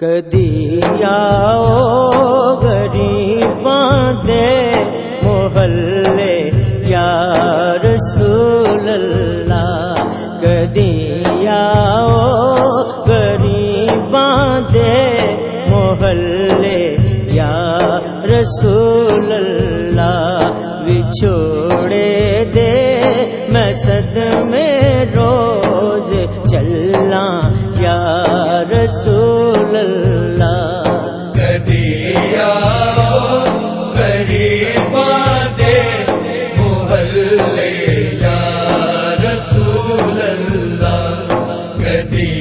کدی آؤ غریباں دے محلے، یا رسول اللہ کدی آؤ غریباں دے محلے، یا رسول اللہ بچھوڑے دے میں صد میں روز چلنا یا رسول ಪ್ರತಿ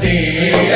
ter